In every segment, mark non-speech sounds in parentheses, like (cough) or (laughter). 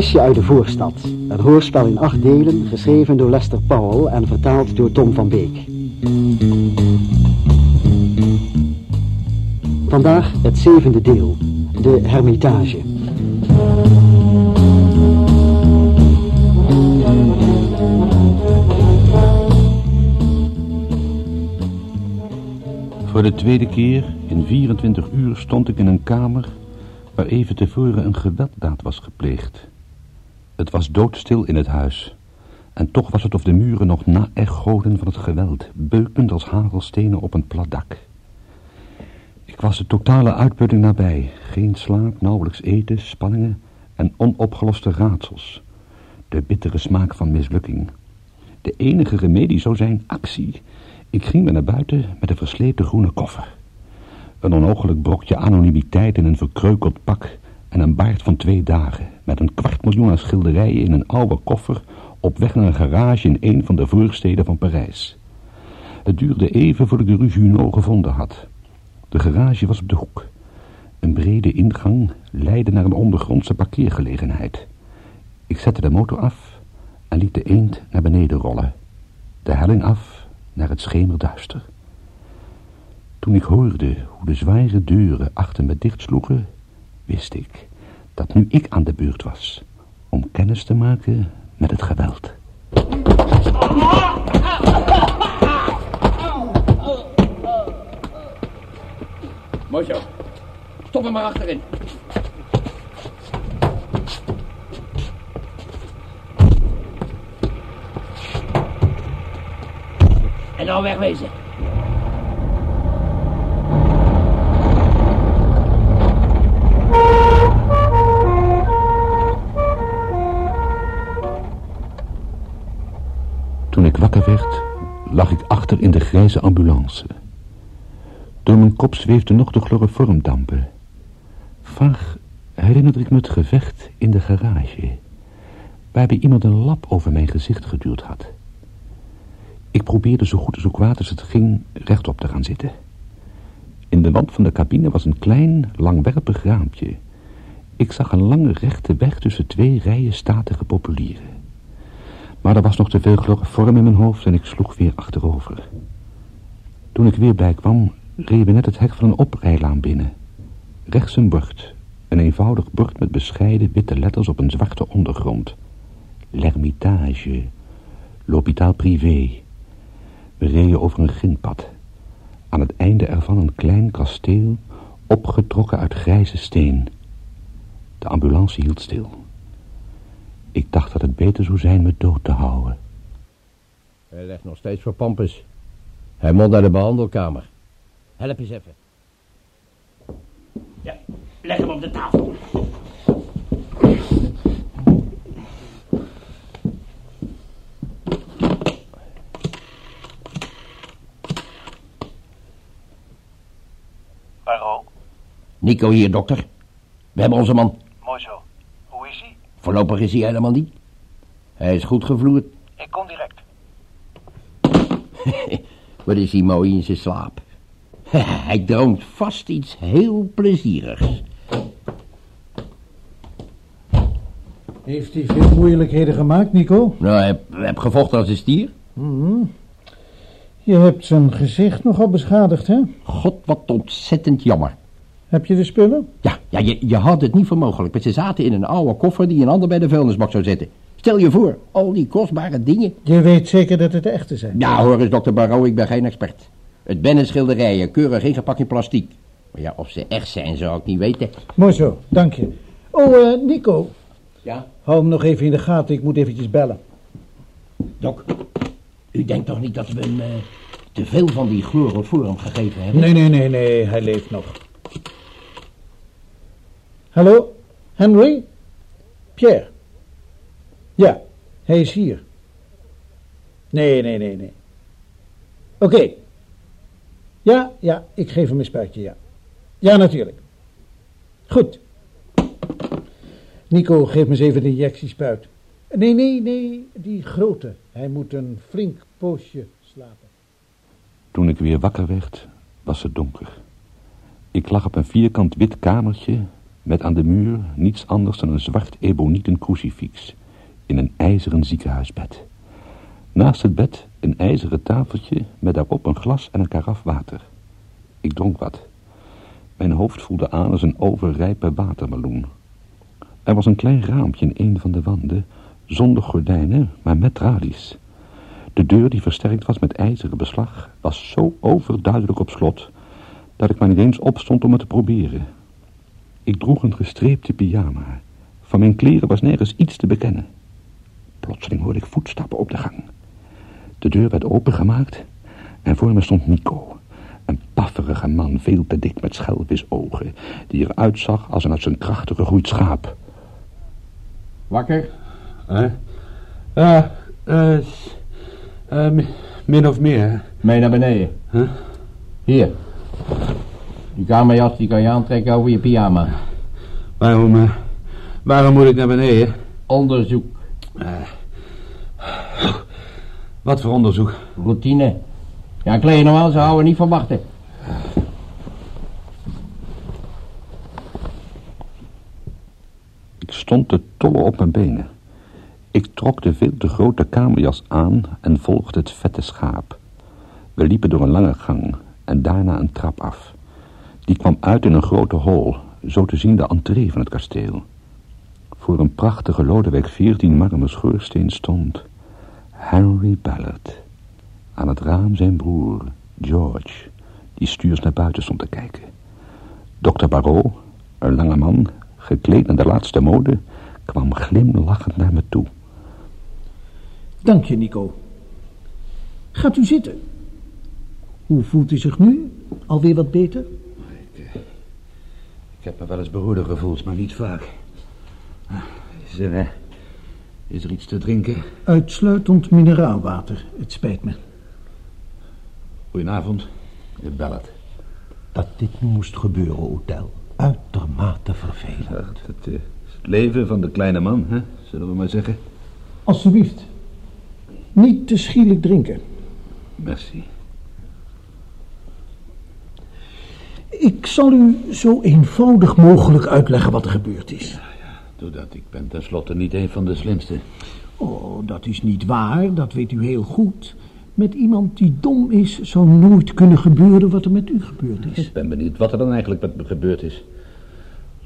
Uit de voorstad. Een hoorspel in acht delen, geschreven door Lester Powell en vertaald door Tom van Beek. Vandaag het zevende deel, de Hermitage. Voor de tweede keer in 24 uur stond ik in een kamer waar even tevoren een gewelddaad was gepleegd. Het was doodstil in het huis. En toch was het of de muren nog na-echoden van het geweld, beukend als hagelstenen op een plat dak. Ik was de totale uitputting nabij. Geen slaap, nauwelijks eten, spanningen en onopgeloste raadsels. De bittere smaak van mislukking. De enige remedie zou zijn actie. Ik ging weer naar buiten met een versleten groene koffer. Een onogelijk brokje anonimiteit in een verkreukeld pak en een baard van twee dagen, met een kwart miljoen aan schilderijen in een oude koffer op weg naar een garage in een van de voorsteden van Parijs. Het duurde even voordat ik de rue Junot gevonden had. De garage was op de hoek. Een brede ingang leidde naar een ondergrondse parkeergelegenheid. Ik zette de motor af en liet de eend naar beneden rollen. De helling af naar het schemerduister. Toen ik hoorde hoe de zware deuren achter me dichtsloegen, wist ik dat nu ik aan de beurt was om kennis te maken met het geweld. Mooi zo. Stop hem maar achterin. En dan wegwezen. Lag ik achter in de grijze ambulance. Door mijn kop zweefden nog de chloroformdampen. Vaag herinnerde ik me het gevecht in de garage, waarbij iemand een lap over mijn gezicht geduwd had. Ik probeerde zo goed als ook kwaad als het ging rechtop te gaan zitten. In de wand van de cabine was een klein, langwerpig raampje. Ik zag een lange rechte weg tussen twee rijen statige populieren. Maar er was nog te veel chloroform in mijn hoofd en ik sloeg weer achterover. Toen ik weer bij kwam, reden we net het hek van een oprijlaan binnen. Rechts een bord. Een eenvoudig bord met bescheiden witte letters op een zwarte ondergrond. L'Hermitage. L'hôpital privé. We reden over een grindpad. Aan het einde ervan een klein kasteel, opgetrokken uit grijze steen. De ambulance hield stil. Ik dacht dat het beter zou zijn me dood te houden. Hij legt nog steeds voor Pampus. Hij moet naar de behandelkamer. Help eens even. Ja, leg hem op de tafel. Waarom? Nico hier, dokter. We hebben onze man. Mooi zo. Voorlopig is hij helemaal niet. Hij is goed gevloerd. Ik kom direct. (laughs) Wat is hij mooi in zijn slaap. (laughs) Hij droomt vast iets heel plezierigs. Heeft hij veel moeilijkheden gemaakt, Nico? Nou, hij heb, heb gevochten als een stier. Je hebt zijn gezicht nogal beschadigd, hè? God, wat ontzettend jammer. Heb je de spullen? Ja, ja je, je had het niet voor mogelijk. Maar ze zaten in een oude koffer die een ander bij de vuilnisbak zou zetten. Stel je voor, al die kostbare dingen. Je weet zeker dat het de echte zijn. Ja, hoor eens, dokter Barrow, ik ben geen expert. Het ben een schilderijen, keurig ingepakt in plastiek. Maar ja, of ze echt zijn, zou ik niet weten. Mooi zo, dank je. Oh, eh, Nico, Ja, hou hem nog even in de gaten. Ik moet eventjes bellen. dok, u denkt toch niet dat we hem eh, te veel van die chloroform gegeven hebben? Nee, nee, nee, nee, hij leeft nog. Hallo, Henry? Pierre? Ja, hij is hier. Nee, nee, nee, nee. Oké. Ja, ja, ik geef hem een spuitje, ja. Ja, natuurlijk. Goed. Nico, geef me eens even de injectiespuit. Nee, nee, nee, die grote. Hij moet een flink poosje slapen. Toen ik weer wakker werd, was het donker. Ik lag op een vierkant wit kamertje met aan de muur niets anders dan een zwart ebonieten crucifix in een ijzeren ziekenhuisbed. Naast het bed een ijzeren tafeltje met daarop een glas en een karaf water. Ik dronk wat. Mijn hoofd voelde aan als een overrijpe watermeloen. Er was een klein raampje in een van de wanden, zonder gordijnen, maar met tralies. De deur die versterkt was met ijzeren beslag was zo overduidelijk op slot dat ik maar niet eens opstond om het te proberen. Ik droeg een gestreepte pyjama. Van mijn kleren was nergens iets te bekennen. Plotseling hoorde ik voetstappen op de gang. De deur werd opengemaakt en voor me stond Nico. Een pafferige man, veel te dik met schelvisogen, die eruit zag als een uit zijn krachten gegroeid schaap. Wakker? Uh, uh, uh, min of meer. Mee naar beneden. Huh? Hier. Die kamerjas die kan je aantrekken over je pyjama. Waarom, uh, waarom moet ik naar beneden? Onderzoek. Wat voor onderzoek? Routine. Ja, kleed je nog wel, ze houden niet van wachten. Ik stond te tollen op mijn benen. Ik trok de veel te grote kamerjas aan en volgde het vette schaap. We liepen door een lange gang en daarna een trap af. Die kwam uit in een grote hol, zo te zien de entree van het kasteel. Voor een prachtige Lodewijk 14 marmer schoorsteen stond Henry Ballard. Aan het raam zijn broer, George, die stuurs naar buiten stond te kijken. Dr. Barreau, een lange man, gekleed naar de laatste mode, kwam glimlachend naar me toe. Dank je, Nico. Gaat u zitten. Hoe voelt u zich nu? Alweer wat beter? Ik heb me wel eens beroerder gevoeld, maar niet vaak. Is er, eh, is er iets te drinken? Uitsluitend mineraalwater. Het spijt me. Goedenavond, de Ballard. Dat dit nu moest gebeuren, Odell. Uitermate vervelend. Het eh, het leven van de kleine man, hè? zullen we maar zeggen. Alsjeblieft. Niet te schielijk drinken. Merci. Ik zal u zo eenvoudig mogelijk uitleggen wat er gebeurd is. Doe dat, ik ben tenslotte niet een van de slimste. Oh, dat is niet waar, dat weet u heel goed. Met iemand die dom is, zou nooit kunnen gebeuren wat er met u gebeurd is. Ik ben benieuwd wat er dan eigenlijk met me gebeurd is.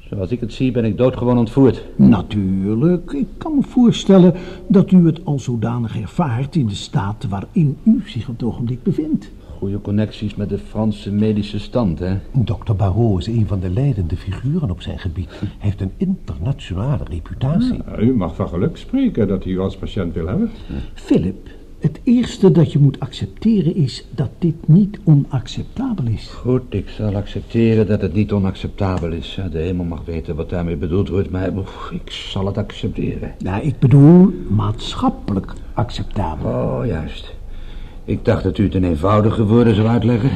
Zoals ik het zie ben ik doodgewoon ontvoerd. Natuurlijk, ik kan me voorstellen dat u het al zodanig ervaart in de staat waarin u zich op het ogenblik bevindt. Goede connecties met de Franse medische stand, hè? Dr. Barreau is een van de leidende figuren op zijn gebied. (laughs) Hij heeft een internationale reputatie. Ja, u mag van geluk spreken dat hij u als patiënt wil hebben. Philip, het eerste dat je moet accepteren is dat dit niet onacceptabel is. Goed, ik zal accepteren dat het niet onacceptabel is. De hemel mag weten wat daarmee bedoeld wordt, maar ik zal het accepteren. Nou, ik bedoel maatschappelijk acceptabel. Oh, juist. Ik dacht dat u het in eenvoudige woorden zou uitleggen.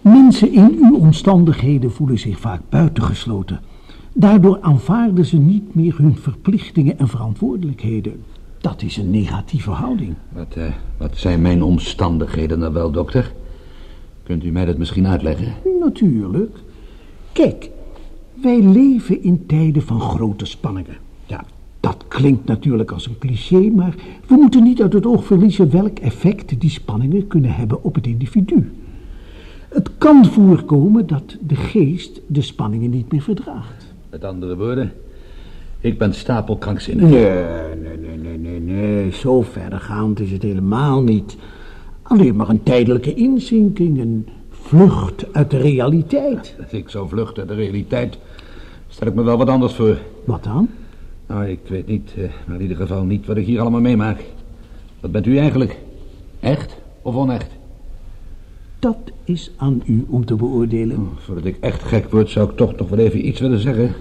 Mensen in uw omstandigheden voelen zich vaak buitengesloten. Daardoor aanvaarden ze niet meer hun verplichtingen en verantwoordelijkheden. Dat is een negatieve houding. Wat, eh, wat zijn mijn omstandigheden dan wel, dokter? Kunt u mij dat misschien uitleggen? Natuurlijk. Kijk, wij leven in tijden van grote spanningen. Dat klinkt natuurlijk als een cliché, maar we moeten niet uit het oog verliezen welk effect die spanningen kunnen hebben op het individu. Het kan voorkomen dat de geest de spanningen niet meer verdraagt. Met andere woorden, ik ben stapelkrankzinnig. Nee, nee, nee, nee, nee, nee. Zo verdergaand is het helemaal niet. Alleen maar een tijdelijke inzinking, een vlucht uit de realiteit. Dat ik zo vlucht uit de realiteit, stel ik me wel wat anders voor. Wat dan? Nou, ik weet niet, eh, maar in ieder geval niet wat ik hier allemaal meemaak. Wat bent u eigenlijk? Echt of onecht? Dat is aan u om te beoordelen. Oh, voordat ik echt gek word, zou ik toch nog wel even iets willen zeggen.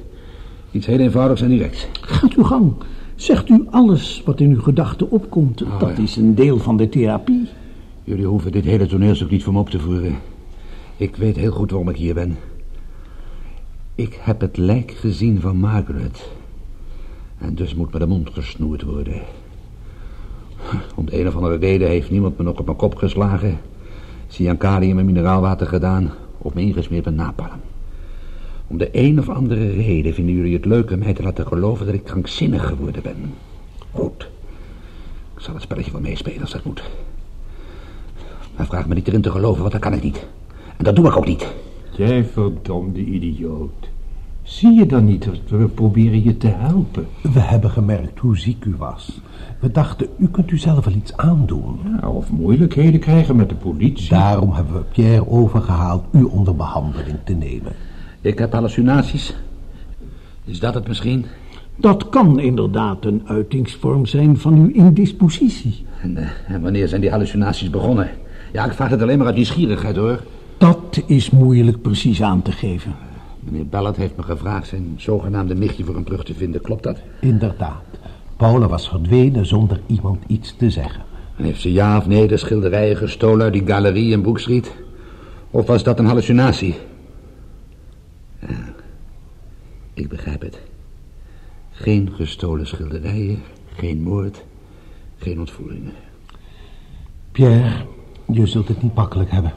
Iets heel eenvoudigs en directs. Gaat uw gang. Zegt u alles wat in uw gedachten opkomt. Oh, dat ja. is een deel van de therapie. Jullie hoeven dit hele toneelstuk niet voor me op te voeren. Ik weet heel goed waarom ik hier ben. Ik heb het lijk gezien van Margaret. En dus moet me de mond gesnoerd worden. Om de een of andere reden heeft niemand me nog op mijn kop geslagen. Cyankalium en mineraalwater gedaan. Of me ingesmeerd met napalm. Om de een of andere reden vinden jullie het leuk om mij te laten geloven dat ik krankzinnig geworden ben. Goed. Ik zal het spelletje wel meespelen als dat moet. Maar vraag me niet erin te geloven, want dat kan ik niet. En dat doe ik ook niet. Jij verdomde idioot. Zie je dan niet dat we proberen je te helpen? We hebben gemerkt hoe ziek u was. We dachten, u kunt u zelf wel iets aandoen. Ja, of moeilijkheden krijgen met de politie. Daarom hebben we Pierre overgehaald u onder behandeling te nemen. Ik heb hallucinaties. Is dat het misschien? Dat kan inderdaad een uitingsvorm zijn van uw indispositie. En, eh, en wanneer zijn die hallucinaties begonnen? Ja, ik vraag het alleen maar uit nieuwsgierigheid, hoor. Dat is moeilijk precies aan te geven. Meneer Bellet heeft me gevraagd zijn zogenaamde nichtje voor hem terug te vinden. Klopt dat? Inderdaad. Paula was verdwenen zonder iemand iets te zeggen. En heeft ze ja of nee de schilderijen gestolen uit die galerie in Brook Street? Of was dat een hallucinatie? Ja, ik begrijp het. Geen gestolen schilderijen, geen moord, geen ontvoeringen. Pierre, je zult het niet makkelijk hebben.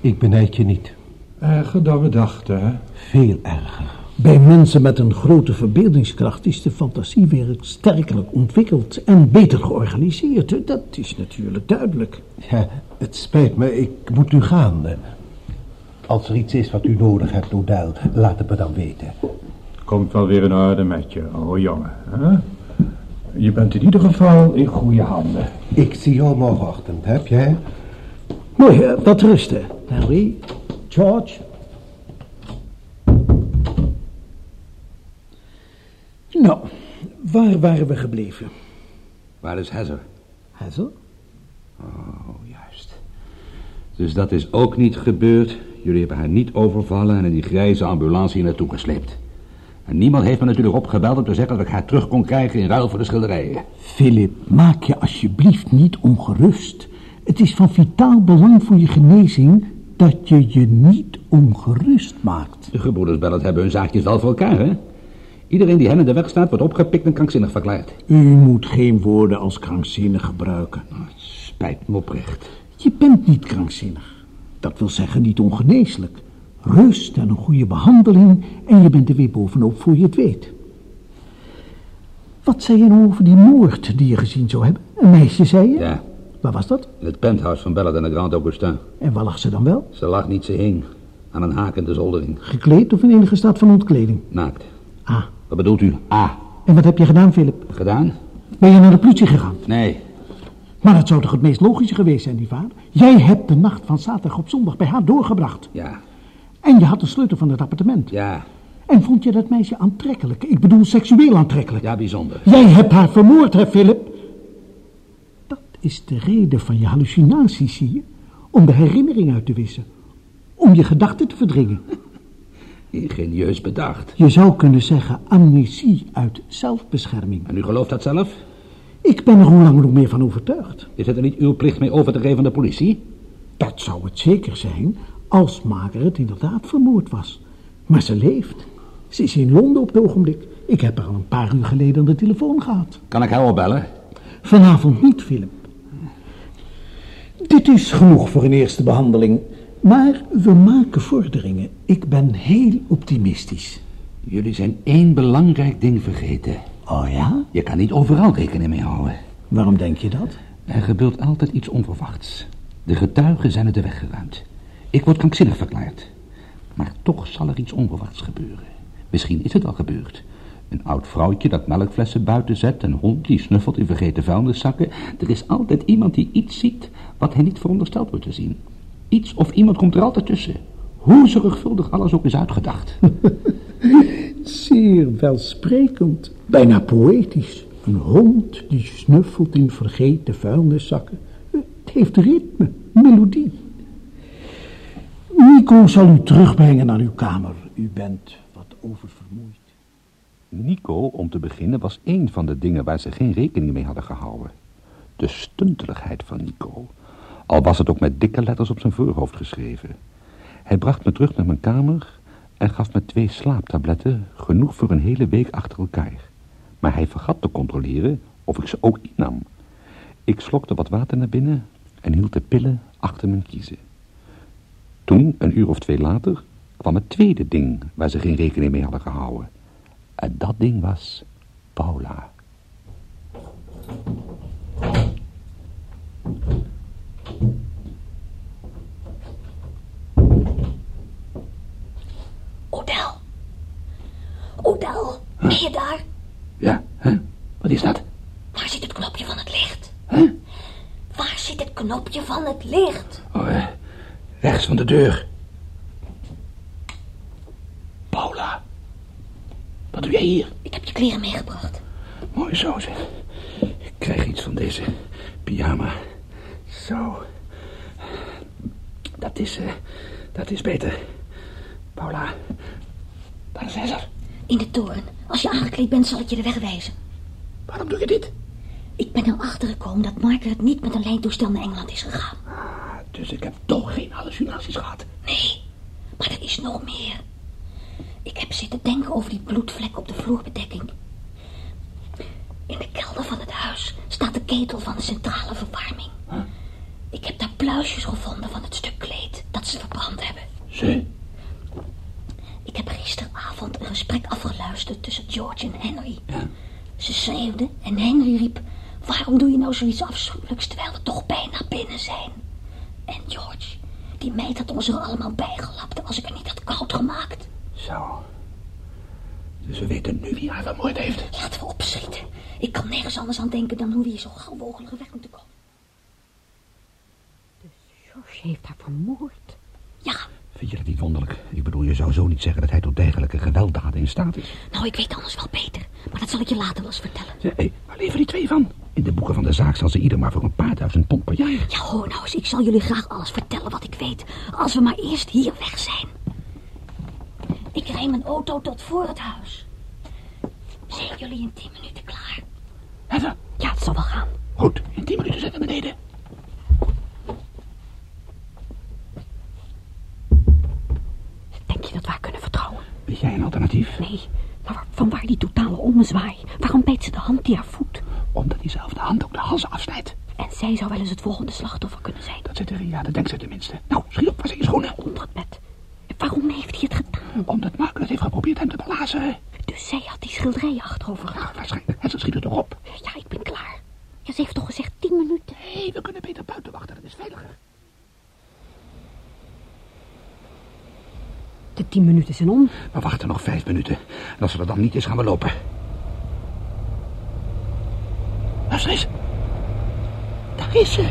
Ik benijd je niet. Erger dan we dachten, hè? Veel erger. Bij mensen met een grote verbeeldingskracht is de fantasiewereld sterkelijk ontwikkeld en beter georganiseerd. Dat is natuurlijk duidelijk. Ja, het spijt me, ik moet nu gaan. Als er iets is wat u nodig hebt, Odell, laat het me dan weten. Komt wel weer in orde met je, oude jongen. Hè? Je bent in ieder geval in goede handen. Ik zie jou morgenochtend, heb jij? Mooi, wat rusten. Henry, George. Nou, waar waren we gebleven? Waar is Hezzer? Hazel? Oh, juist. Dus dat is ook niet gebeurd. Jullie hebben haar niet overvallen en in die grijze ambulance hier naartoe gesleept. En niemand heeft me natuurlijk opgebeld om te zeggen dat ik haar terug kon krijgen in ruil voor de schilderijen. Philip, maak je alsjeblieft niet ongerust. Het is van vitaal belang voor je genezing dat je je niet ongerust maakt. De gebroeders Bellet hebben hun zaakjes wel voor elkaar, hè? Iedereen die hen in de weg staat, wordt opgepikt en krankzinnig verklaard. U moet geen woorden als krankzinnig gebruiken. Oh, het spijt me oprecht. Je bent niet krankzinnig. Dat wil zeggen niet ongeneeslijk. Rust en een goede behandeling en je bent er weer bovenop voor je het weet. Wat zei je nou over die moord die je gezien zou hebben? Een meisje, zei je? Ja, Waar was dat? in het penthouse van Bellet en de Grand Augustin. En waar lag ze dan wel? Ze lag niet, ze hing. Aan een haak in de zoldering. Gekleed of in enige staat van ontkleding? Naakt. Ah, Wat bedoelt u? Ah, en wat heb je gedaan, Philip? gedaan? Ben je naar de politie gegaan? Nee. Maar dat zou toch het meest logische geweest zijn, nietwaar? Jij hebt de nacht van zaterdag op zondag bij haar doorgebracht. Ja, En je had de sleutel van het appartement. ja, En vond je dat meisje aantrekkelijk? Ik bedoel seksueel aantrekkelijk. ja, bijzonder. Jij hebt haar vermoord, hè, Philip? Is de reden van je hallucinaties, zie je? Om de herinnering uit te wissen. Om je gedachten te verdringen. (laughs) Ingenieus bedacht. Je zou kunnen zeggen amnesie uit zelfbescherming. En u gelooft dat zelf? Ik ben er hoe langer hoe meer van overtuigd. Is het er niet uw plicht mee over te geven aan de politie? Dat zou het zeker zijn als Margaret inderdaad vermoord was. Maar ze leeft. Ze is in Londen op het ogenblik. Ik heb haar al een paar uur geleden aan de telefoon gehad. Kan ik haar opbellen? Vanavond niet, Philip. Dit is genoeg voor een eerste behandeling. Maar we maken vorderingen. Ik ben heel optimistisch. Jullie zijn één belangrijk ding vergeten. Oh ja? Je kan niet overal rekening mee houden. Waarom denk je dat? Er gebeurt altijd iets onverwachts. De getuigen zijn uit de weg geruimd. Ik word krankzinnig verklaard. Maar toch zal er iets onverwachts gebeuren. Misschien is het al gebeurd. Een oud vrouwtje dat melkflessen buiten zet, een hond die snuffelt in vergeten vuilniszakken. Er is altijd iemand die iets ziet wat hij niet verondersteld wordt te zien. Iets of iemand komt er altijd tussen. Hoe zorgvuldig alles ook is uitgedacht. (laughs) Zeer welsprekend. Bijna poëtisch. Een hond die snuffelt in vergeten vuilniszakken. Het heeft ritme, melodie. Nico zal u terugbrengen naar uw kamer. U bent wat oververmoeid. Nico, om te beginnen, was één van de dingen waar ze geen rekening mee hadden gehouden. De stunteligheid van Nico. Al was het ook met dikke letters op zijn voorhoofd geschreven. Hij bracht me terug naar mijn kamer en gaf me twee slaaptabletten, genoeg voor een hele week achter elkaar. Maar hij vergat te controleren of ik ze ook innam. Ik slokte wat water naar binnen en hield de pillen achter mijn kiezen. Toen, een uur of twee later, kwam het tweede ding waar ze geen rekening mee hadden gehouden. En dat ding was Paula. Odel. Odel, ben je daar? Ja, hè? Wat is dat? Waar zit het knopje van het licht? Hè? Waar zit het knopje van het licht? Oh, eh, rechts van de deur. Paula. Wat doe jij hier? Ik heb je kleren meegebracht. Mooi zo, zeg. Ik krijg iets van deze pyjama. Zo. Dat is, eh, dat is beter. Paula, waar is er? In de toren. Als je aangekleed bent, zal ik je de weg wijzen. Waarom doe je dit? Ik ben erachter gekomen dat Margaret niet met een lijntoestel naar Engeland is gegaan. Ah, dus ik heb toch geen hallucinaties gehad. Nee, maar er is nog meer. Ik heb zitten denken over die bloedvlek op de vloerbedekking. In de kelder van het huis staat de ketel van de centrale verwarming. Ik heb daar pluisjes gevonden van het stuk kleed dat ze verbrand hebben. Ze? Ik heb gisteravond een gesprek afgeluisterd tussen George en Henry. Ja. Ze schreeuwden en Henry riep... Waarom doe je nou zoiets afschuwelijks terwijl we toch bijna binnen zijn? En George, die meid had ons er allemaal bijgelapt als ik er niet had koud gemaakt. Zo. Dus we weten nu wie haar vermoord heeft. Laten we opschieten. Ik kan nergens anders aan denken dan hoe we hier zo gauw mogelijk weg moeten komen. George heeft haar vermoord. Ja, Vind je dat niet wonderlijk? Ik bedoel, je zou zo niet zeggen dat hij tot dergelijke gewelddaden in staat is. nou ik weet anders wel beter. Maar dat zal ik je later wel eens vertellen. Hé, hey, waar leven die twee van? In de boeken van de zaak zal ze ieder maar voor een paar duizend pond per jaar. Ja, hoor nou eens, ik zal jullie graag alles vertellen wat ik weet. Als we maar eerst hier weg zijn. Ik rij mijn auto tot voor het huis. Zijn jullie in tien minuten klaar? Heather, Ja, het zal wel gaan. goed, in tien minuten zijn we beneden. Denk je dat haar kunnen vertrouwen? Weet jij een alternatief? Nee, maar van waar die totale ommezwaai? Waarom bijt ze de hand die haar voedt? Omdat diezelfde hand ook de hals afsnijdt. En zij zou wel eens het volgende slachtoffer kunnen zijn. Dat zit erin, ja, dat denkt ze tenminste. Nou, schiet op, waar zijn je schoenen? Onder het bed. Waarom heeft hij het gedaan? Omdat Margaret heeft geprobeerd hem te belazen. Dus zij had die schilderijen achterover Ja, gehad. waarschijnlijk. En ze schiet er toch op. Ja, ik ben klaar. Ja, ze heeft toch gezegd tien minuten? Hé, we kunnen beter buiten wachten, dat is veiliger. De tien minuten zijn om. We wachten nog vijf minuten. En als ze er dan niet is, gaan we lopen. Luister eens. Daar is ze.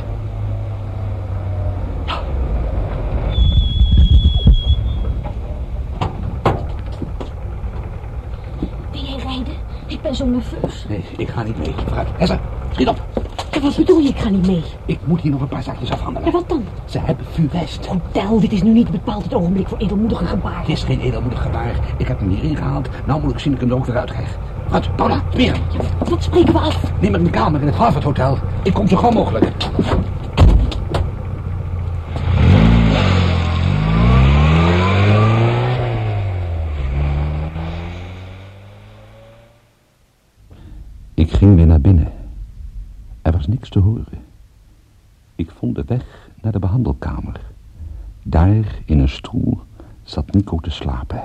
Wil jij rijden? Ik ben zo nerveus. Nee, ik ga niet mee. Vooruit. Hessa, schiet op. Ja, wat bedoel je? Ik ga niet mee. Ik moet hier nog een paar zaakjes afhandelen. Ja, wat dan? Ze hebben vuurwest. Tel, dit is nu niet bepaald het ogenblik voor edelmoedige gebaren. Het is geen edelmoedig gebaar. Ik heb hem hier ingehaald. Nou moet ik zien dat ik hem er ook weer uitkrijg. Wat, Paula, smeren. Wat spreken we af? Neem maar een kamer in het Harvard Hotel. Ik kom zo gauw mogelijk. Ik ging weer naar binnen. Er was niks te horen. Ik vond de weg naar de behandelkamer. Daar, in een stoel, zat Nico te slapen.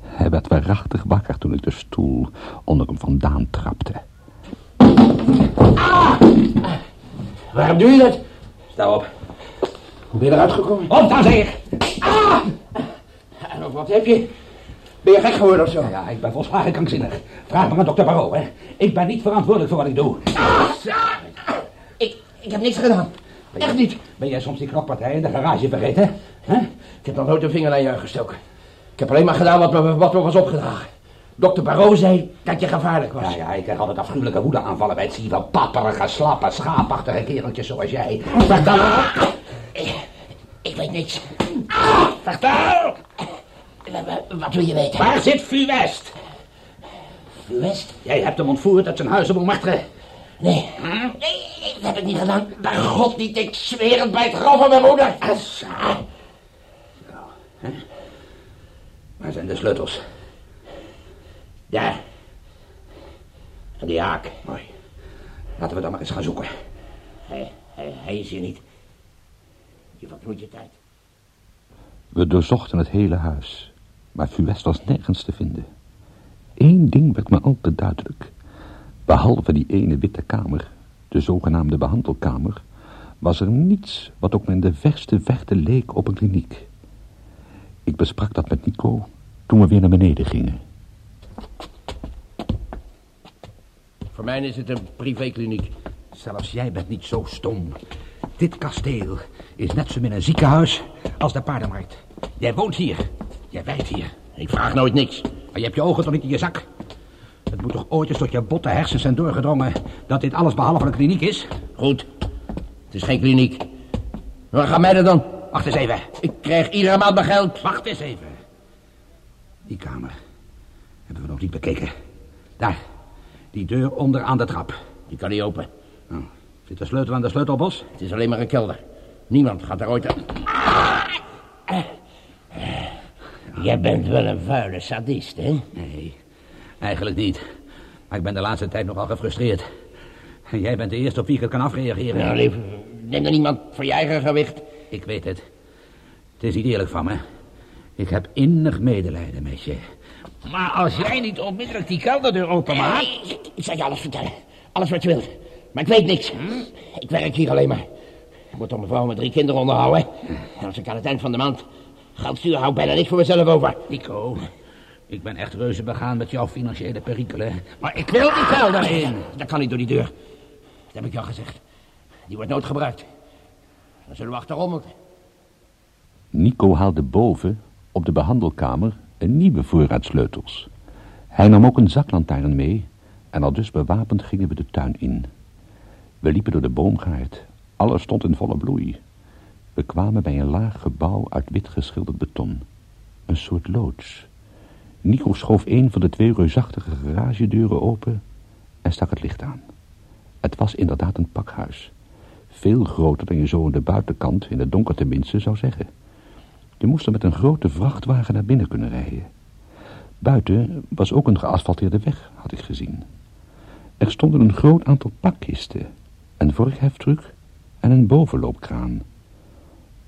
Hij werd waarachtig wakker toen ik de stoel onder hem vandaan trapte. Waarom doe je dat? Sta op. Hoe ben je eruit gekomen? Opstaan, zeg ik! En of wat heb je? Ben je gek geworden of zo? Ja, ik ben volslagen krankzinnig. Vraag maar aan dokter Barreau, hè. Ik ben niet verantwoordelijk voor wat ik doe. Ik, ik heb niks gedaan. Echt niet. Ben jij soms die knokpartij in de garage vergeten? hè? Ik heb nog nooit een vinger naar je uitgestoken. Ik heb alleen maar gedaan wat me, wat me was opgedragen. Dokter Barreau zei dat je gevaarlijk was. Ja, ja, ik krijg altijd afschuwelijke woedeaanvallen bij het zien van papperige, slappe, schaapachtige kereltjes zoals jij. Vertel! Ik, ik weet niks. Vertel! Wat wil je weten? Waar zit Vuwest? West? Jij hebt hem ontvoerd uit zijn huis op Montmartre. Nee. Nee, dat heb ik niet gedaan. Bij God niet. Ik zweer het bij het graf van mijn moeder. Assa. Zo, hè? Waar zijn de sleutels? Daar. En die haak. Mooi. Laten we dan maar eens gaan zoeken. Hij, hij, hij is hier niet. Je verknoeit je tijd. We doorzochten het hele huis, maar Fuest was nergens te vinden. Eén ding werd me al te duidelijk. Behalve die ene witte kamer, de zogenaamde behandelkamer, was er niets wat ook maar in de verste verte leek op een kliniek. Ik besprak dat met Nico toen we weer naar beneden gingen. Voor mij is het een privékliniek. Zelfs jij bent niet zo stom. Dit kasteel is net zo min een ziekenhuis als de paardenmarkt. Jij woont hier. Jij wijt hier. Ik vraag nooit niks. Maar je hebt je ogen toch niet in je zak? Het moet toch ooit eens tot je botte hersens zijn doorgedrongen... dat dit alles behalve een kliniek is? Goed. Het is geen kliniek. Waar gaan mij er dan? Wacht eens even. Ik krijg iedere maand mijn geld. Wacht eens even. Die kamer hebben we nog niet bekeken. Daar. Die deur onder aan de trap. Die kan niet open. Oh, zit de sleutel aan de sleutelbos? Het is alleen maar een kelder. Niemand gaat er ooit aan. Jij bent wel een vuile sadist, hè? Nee, eigenlijk niet. Maar ik ben de laatste tijd nogal gefrustreerd. En jij bent de eerste op wie ik het kan afreageren. Nou, lief, neem er niemand voor je eigen gewicht. Ik weet het. Het is niet eerlijk van me. Ik heb innig medelijden met je. Maar als jij niet onmiddellijk die kelderdeur openmaakt... Ik, ik zal je alles vertellen. Alles wat je wilt. Maar ik weet niks. Ik werk hier alleen maar. Ik moet toch mijn vrouw met drie kinderen onderhouden. En als ik aan het eind van de maand geld stuur, hou bijna niks voor mezelf over. Nico, ik ben echt reuze begaan met jouw financiële perikelen. Maar ik wil die kelder in. Dat kan niet door die deur. Dat heb ik jou gezegd. Die wordt nooit gebruikt. Dan zullen we achterom moeten. Nico haalde boven, op de behandelkamer, een nieuwe voorraad sleutels. Hij nam ook een zaklantaarn mee en al dus bewapend gingen we de tuin in. We liepen door de boomgaard. Alles stond in volle bloei. We kwamen bij een laag gebouw uit wit geschilderd beton. Een soort loods. Nico schoof een van de twee reusachtige garagedeuren open en stak het licht aan. Het was inderdaad een pakhuis. Veel groter dan je zo aan de buitenkant, in het donker tenminste, zou zeggen. Je moest er met een grote vrachtwagen naar binnen kunnen rijden. Buiten was ook een geasfalteerde weg, had ik gezien. Er stonden een groot aantal pakkisten, een vorkheftruck en een bovenloopkraan.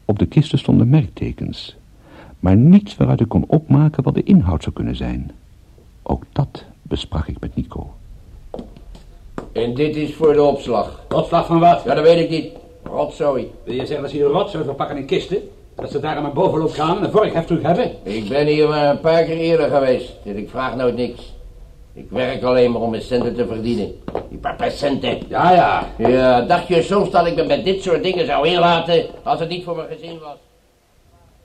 Op de kisten stonden merktekens, maar niets waaruit ik kon opmaken wat de inhoud zou kunnen zijn. Ook dat besprak ik met Nico. En dit is voor de opslag. Opslag van wat? Ja, dat weet ik niet. Rotzooi. Wil je zeggen dat ze hier rotzooi verpakken in kisten? Dat ze daar aan mijn bovenloopkraan en een vorkheftruck hebben? Ik ben hier maar een paar keer eerder geweest. En ik vraag nooit niks. Ik werk alleen maar om mijn centen te verdienen. Die paar percenten. Ja, ja. Ja, dacht je soms dat ik me met dit soort dingen zou inlaten... als het niet voor mijn gezin was?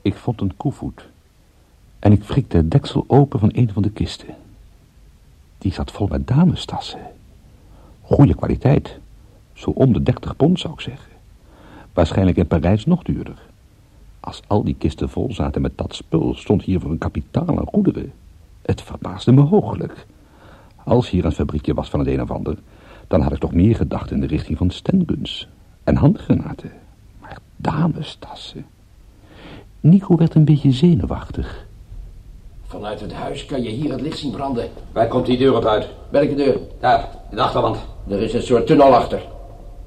Ik vond een koevoet. En ik frikte het deksel open van een van de kisten. Die zat vol met damestassen. Goede kwaliteit. Zo om de 30 pond zou ik zeggen. Waarschijnlijk in Parijs nog duurder. Als al die kisten vol zaten met dat spul, stond hier voor een kapitaal aan goederen. Het verbaasde me hooglijk. Als hier een fabriekje was van het een of ander, dan had ik toch meer gedacht in de richting van standguns en handgranaten. Maar damestassen. Nico werd een beetje zenuwachtig. Vanuit het huis kan je hier het licht zien branden. Waar komt die deur op uit? Welke deur? Daar, in de achterwand. Er is een soort tunnel achter.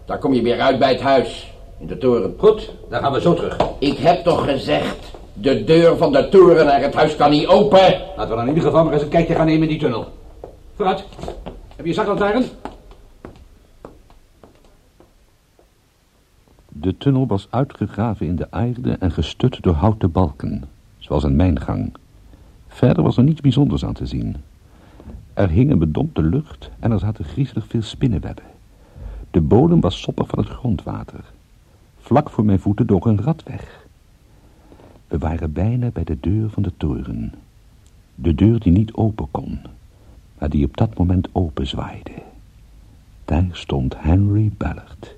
Daar kom je weer uit bij het huis. In de toren. Goed, dan gaan we zo terug. Ik heb toch gezegd... de deur van de toren naar het huis kan niet open. Laten we dan in ieder geval maar eens een kijkje gaan nemen in die tunnel. Vooruit. Heb je zaklantaarn? De tunnel was uitgegraven in de aarde en gestut door houten balken, zoals een mijngang. Verder was er niets bijzonders aan te zien. Er hing een bedompte lucht en er zaten griezelig veel spinnenwebben. De bodem was soppig van het grondwater. Vlak voor mijn voeten dook een rat weg. We waren bijna bij de deur van de toren. De deur die niet open kon, maar die op dat moment openzwaaide. Daar stond Henry Ballard.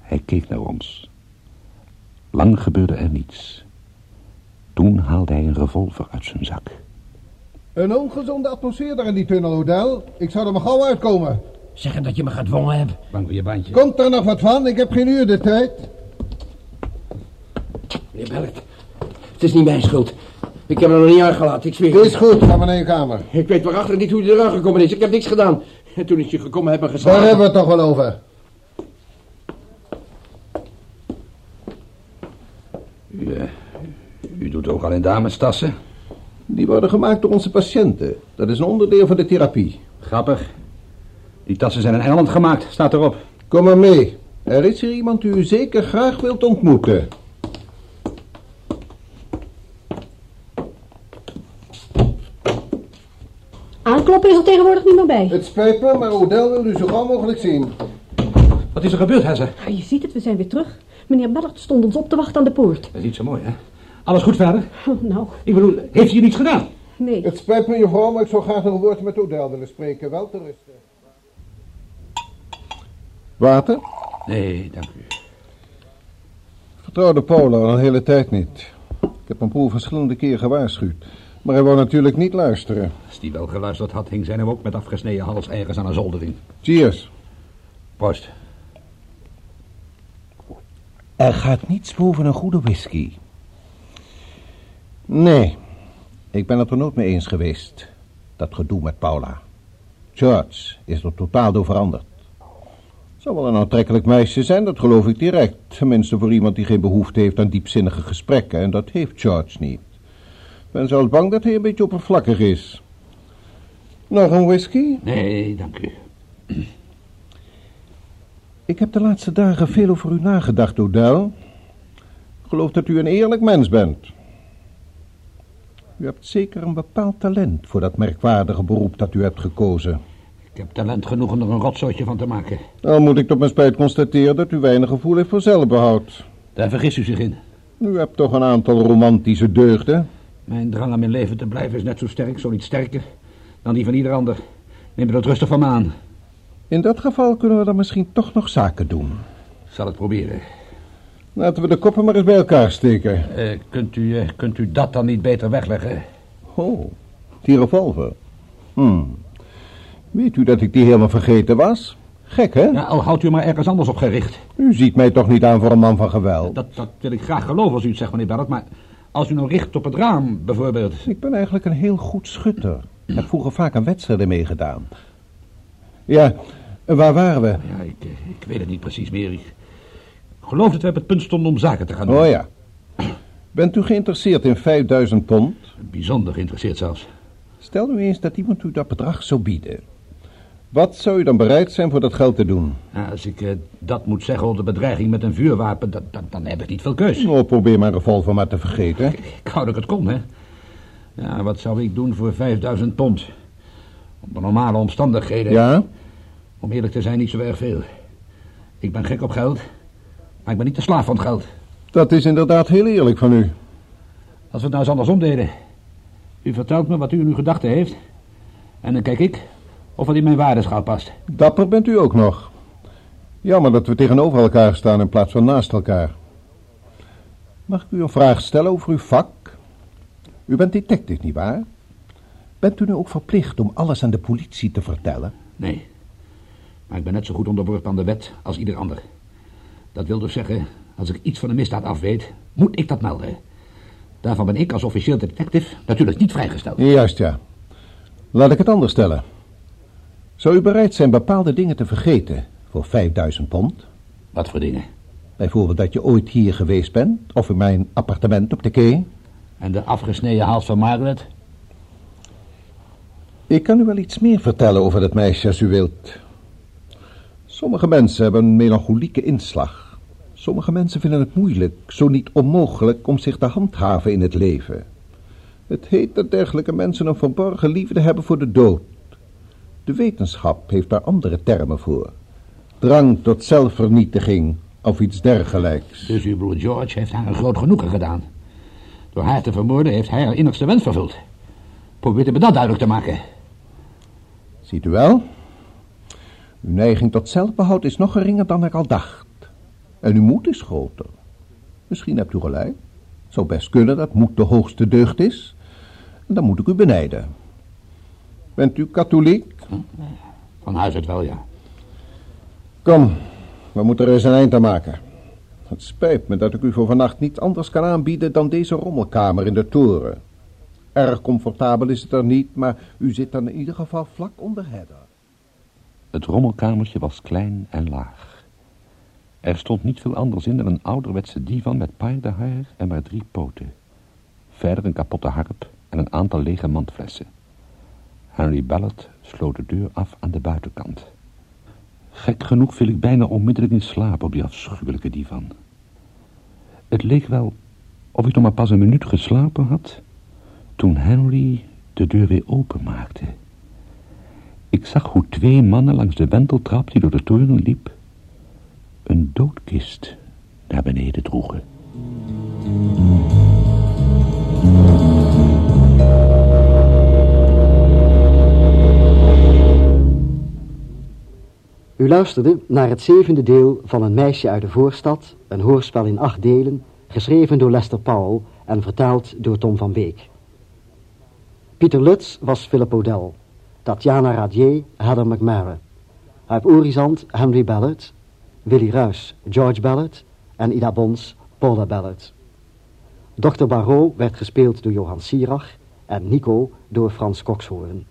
Hij keek naar ons. Lang gebeurde er niets. Toen haalde hij een revolver uit zijn zak. Een ongezonde atmosfeer daar in die tunnel, Odell. Ik zou er maar gauw uitkomen. Zeggen dat je me gedwongen hebt. Bang voor je baantje. Komt er nog wat van? Ik heb geen uur de tijd. Meneer Bellert, het is niet mijn schuld. Ik heb hem nog niet aangelaten, ik zweer het. Is goed, ga maar naar je kamer. Ik weet waarachtig niet hoe hij eraan gekomen is. Ik heb niks gedaan. (laughs) En toen is hij gekomen, hebben we Daar geslagen. hebben we het toch wel over. U, eh, U doet ook al in damestassen? Die worden gemaakt door onze patiënten. Dat is een onderdeel van de therapie. Grappig. Die tassen zijn in Engeland gemaakt, staat erop. Kom maar mee. Er is hier iemand die u zeker graag wilt ontmoeten. Aankloppen is er tegenwoordig niet meer bij. Het spijt me, maar Odell wil u zo gauw mogelijk zien. Wat is er gebeurd, Hesse? Ah, je ziet het, we zijn weer terug. Meneer Ballard stond ons op te wachten aan de poort. Dat is niet zo mooi, hè? Alles goed verder? (laughs) Oh, nou, Ik bedoel, heeft hij niets gedaan? nee. Het spijt me, juffrouw, maar ik zou graag nog een woord met Odell willen spreken. Wel te rusten. Water? Nee, dank u. Vertrouwde Paula al een hele tijd niet. Ik heb hem proef verschillende keer gewaarschuwd. Maar hij wou natuurlijk niet luisteren. Als die wel geluisterd had, hing zij hem ook met afgesneden hals ergens aan een zoldering. Cheers. Proost. Er gaat niets boven een goede whisky. Nee, ik ben het er nooit mee eens geweest. Dat gedoe met Paula. George is er totaal door veranderd. Zou wel een aantrekkelijk meisje zijn, dat geloof ik direct. Tenminste voor iemand die geen behoefte heeft aan diepzinnige gesprekken. En dat heeft George niet. Ik ben zelfs bang dat hij een beetje oppervlakkig is. Nog een whisky? Nee, dank u. Ik heb de laatste dagen veel over u nagedacht, Odell. Ik geloof dat u een eerlijk mens bent. U hebt zeker een bepaald talent voor dat merkwaardige beroep dat u hebt gekozen. Ik heb talent genoeg om er een rotzootje van te maken. Al moet ik tot mijn spijt constateren dat u weinig gevoel heeft voor zelfbehoud. Daar vergist u zich in. U hebt toch een aantal romantische deugden. Mijn drang om in leven te blijven is net zo sterk, zo niet sterker, dan die van ieder ander. Neem er dat rustig van me aan. In dat geval kunnen we dan misschien toch nog zaken doen. Ik zal het proberen. Laten we de koppen maar eens bij elkaar steken. Eh, kunt, u, eh, kunt u dat dan niet beter wegleggen? Oh, die revolver. Hmm. Weet u dat ik die helemaal vergeten was? Gek, hè? Ja, al houdt u maar ergens anders op gericht. U ziet mij toch niet aan voor een man van geweld? Dat, dat wil ik graag geloven als u het zegt, meneer Ballard, maar als u nou richt op het raam, bijvoorbeeld. Ik ben eigenlijk een heel goed schutter. Ik heb vroeger vaak aan wedstrijden meegedaan. Ja, waar waren we? Ja, ik, eh, ik weet het niet precies meer. Ik geloof dat we op het punt stonden om zaken te gaan doen. Oh ja. Bent u geïnteresseerd in 5000 pond? Bijzonder geïnteresseerd zelfs. Stel nu eens dat iemand u dat bedrag zou bieden. Wat zou u dan bereid zijn voor dat geld te doen? Ja, als ik eh, dat moet zeggen onder bedreiging met een vuurwapen, dat, dat- dan heb ik niet veel keus. Oh, probeer mijn revolver maar te vergeten. Ik wou dat ik het kon, hè. Ja, wat zou ik doen voor 5000 pond? Onder normale omstandigheden. Ja? Om eerlijk te zijn, niet zo erg veel. Ik ben gek op geld, maar ik ben niet de slaaf van het geld. Dat is inderdaad heel eerlijk van u. Als we het nou eens andersom deden. U vertelt me wat u in uw gedachten heeft. En dan kijk ik of het in mijn waardeschaal past. Dapper bent u ook nog. Jammer dat we tegenover elkaar staan in plaats van naast elkaar. Mag ik u een vraag stellen over uw vak? U bent detective, nietwaar? Bent u nu ook verplicht om alles aan de politie te vertellen? Nee. Maar ik ben net zo goed onderworpen aan de wet als ieder ander. Dat wil dus zeggen, als ik iets van een misdaad afweet, moet ik dat melden. Daarvan ben ik als officieel detective natuurlijk niet vrijgesteld. Juist, ja. Laat ik het anders stellen. Zou u bereid zijn bepaalde dingen te vergeten voor 5000 pond? Wat voor dingen? Bijvoorbeeld dat je ooit hier geweest bent, of in mijn appartement op de kee. En de afgesneden hals van Margaret? Ik kan u wel iets meer vertellen over dat meisje als u wilt. Sommige mensen hebben een melancholieke inslag. Sommige mensen vinden het moeilijk, zo niet onmogelijk, om zich te handhaven in het leven. Het heet dat dergelijke mensen een verborgen liefde hebben voor de dood. De wetenschap heeft daar andere termen voor. Drang tot zelfvernietiging of iets dergelijks. Dus uw broer George heeft haar een groot genoegen gedaan. Door haar te vermoorden heeft hij haar innigste wens vervuld. Probeert me dat duidelijk te maken. Ziet u wel? Uw neiging tot zelfbehoud is nog geringer dan ik al dacht. En uw moed is groter. Misschien hebt u gelijk. Het zou best kunnen dat moed de hoogste deugd is. En dan moet ik u benijden. Bent u katholiek? Van huis uit wel, ja. Kom, we moeten er eens een eind aan maken. Het spijt me dat ik u voor vannacht niet anders kan aanbieden dan deze rommelkamer in de toren. Erg comfortabel is het er niet, maar u zit dan in ieder geval vlak onder Hedda. Het rommelkamertje was klein en laag. Er stond niet veel anders in dan een ouderwetse divan met paardenhaar en maar drie poten. verder een kapotte harp en een aantal lege mandflessen. Henry Ballard sloot de deur af aan de buitenkant. Gek genoeg viel ik bijna onmiddellijk in slaap op die afschuwelijke divan. Het leek wel of ik nog maar pas een minuut geslapen had... toen Henry de deur weer openmaakte. Ik zag hoe twee mannen langs de wenteltrap die door de toren liep... een doodkist naar beneden droegen. U luisterde naar het zevende deel van Een meisje uit de voorstad, een hoorspel in acht delen, geschreven door Lester Powell en vertaald door Tom van Beek. Pieter Lutz was Philip O'Dell, Tatjana Radier, Heather McMara, Huip Orizant, Henry Ballard, Willy Ruys, George Ballard en Ida Bons, Paula Ballard. Dr. Barrault werd gespeeld door Johan Sierach en Nico door Frans Kokshoorn.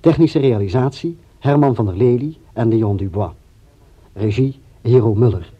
Technische realisatie Herman van der Lely en Leon Dubois. Regie Hero Muller.